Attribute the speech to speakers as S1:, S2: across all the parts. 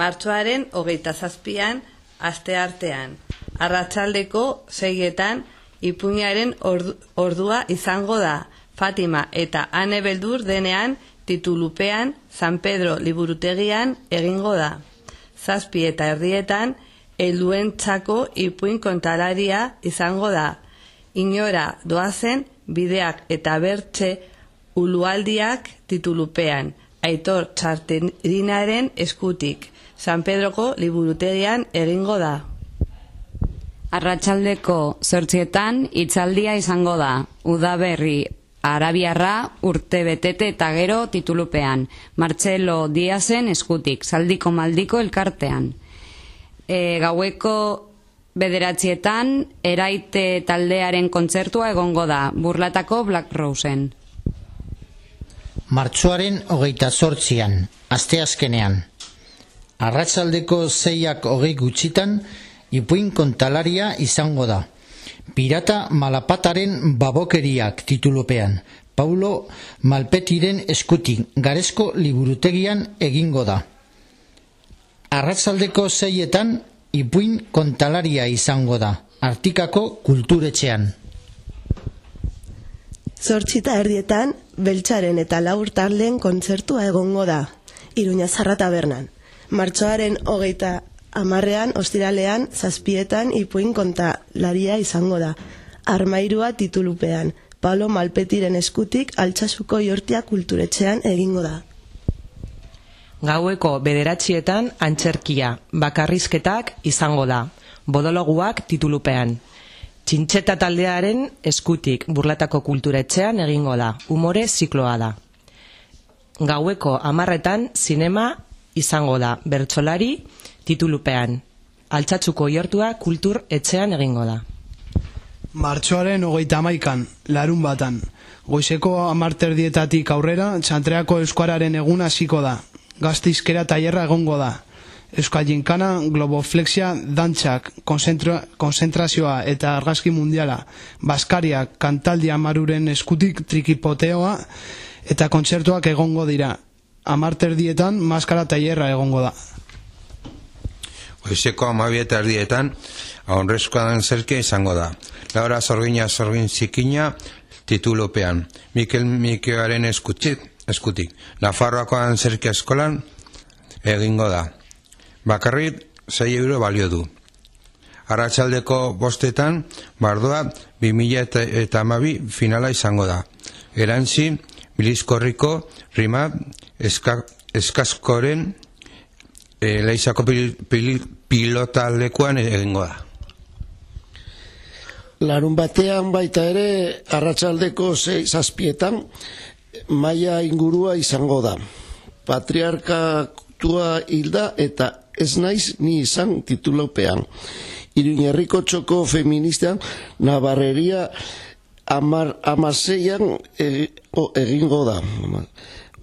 S1: martxoaren hogeita zazpian aste artean. Arratxaldeko seietan ipuñaren ordua izango da Fatima eta Ane Beldur denean titulupean San Pedro liburutegian egingo da. Zazpi eta erdietan helduen txako ipuin kontalaria izango da. Inora doazen bideak eta bertxe ulualdiak titulupean. Aitor txarterinaren eskutik. San Pedroko liburutegian egingo da.
S2: Arratxaldeko zortzietan itzaldia izango da. Udaberri Arabiarra urte betete eta gero titulupean. Martxelo Diazen eskutik, saldiko maldiko elkartean. E, gaueko bederatzietan eraite taldearen kontzertua egongo da. Burlatako Black Rosen.
S3: Martxoaren hogeita zortzian, asteazkenean. Arratzaldeko zeiak hogei gutxitan, ipuin kontalaria izango da. Pirata malapataren babokeriak titulupean. Paulo Malpetiren eskutik garezko liburutegian egingo da. Arratzaldeko zeietan ipuin kontalaria izango da. Artikako kulturetxean.
S4: Zortzita erdietan, beltxaren eta laur tarlen kontzertua egongo da. Iruña zarrata bernan. Martxoaren hogeita amarrean, ostiralean, zazpietan ipuin konta laria izango da. Armairua titulupean, Palo Malpetiren eskutik altxasuko jortia kulturetxean egingo da.
S5: Gaueko bederatxietan antxerkia, bakarrizketak izango da. Bodologuak titulupean. Txintxeta taldearen eskutik burlatako kulturetxean egingo da. Umore zikloa da. Gaueko amarretan sinema izango da bertsolari titulupean. Altsatzuko jortua kultur etxean egingo da.
S6: Martxoaren hogeita maikan, larun batan. Goizeko amarter dietatik aurrera, txantreako euskararen egun hasiko da. Gaztizkera tailerra egongo da. Euskal Jinkana, Globoflexia, Dantxak, konzentrazioa eta argazki mundiala, Baskariak, Kantaldia Maruren eskutik trikipoteoa eta kontzertuak egongo dira amarter dietan maskara tailerra egongo da.
S7: Oizeko amabieta erdietan, ahonrezkoa dan zerke izango da. Laura Zorgina Zorgin Zikina titulopean. Mikel Mikearen eskutik, eskutik. Nafarroako dan zerke eskolan egingo da. Bakarrit, 6 euro balio du. Arratxaldeko bostetan, bardoa 2000 eta amabi finala izango da. Erantzi, Bilizkorriko, Rima, eska, eskaskoren e, leizako pil, pil, pilota lekuan egingo da.
S8: Larun batean baita ere arratsaldeko zei zazpietan maia ingurua izango da. Patriarkatua hilda eta ez naiz ni izan titulopean. Iruñerriko txoko feministean nabarreria amar, amaseian e, egingo da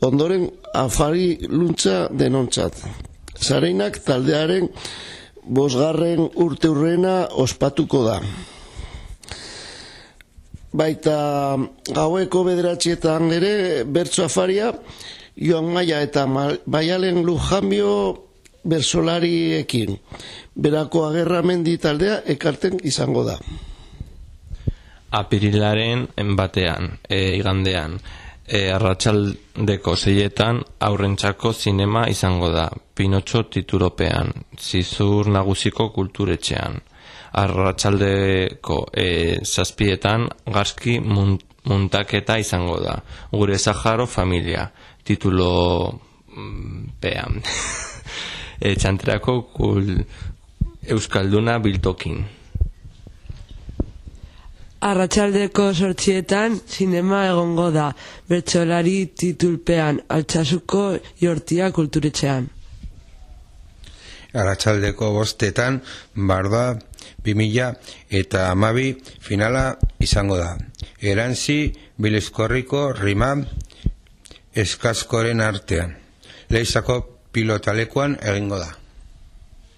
S8: ondoren afari luntza denontzat. Zareinak taldearen bosgarren urte urrena ospatuko da. Baita gaueko bederatxietan ere bertso afaria, joan maia eta baialen lujambio bersolariekin. Berako agerra mendi taldea ekarten izango da.
S9: Apirilaren enbatean, e, igandean, e, arratsaldeko zeietan aurrentzako zinema izango da, Pinotxo tituropean, zizur nagusiko kulturetxean. Arratsaldeko e, zazpietan garzki muntaketa izango da, gure Zaharo familia, titulo mm, pean. e, txantrako kul, Euskalduna biltokin.
S10: Arratxaldeko sortxietan sinema egongo da, bertsolari titulpean, altxasuko jortia kulturetxean.
S7: Arratxaldeko bostetan, barda, bimila eta amabi finala izango da. Erantzi, bilezkorriko, rima, eskaskoren artean. Leizako pilotalekuan egingo da.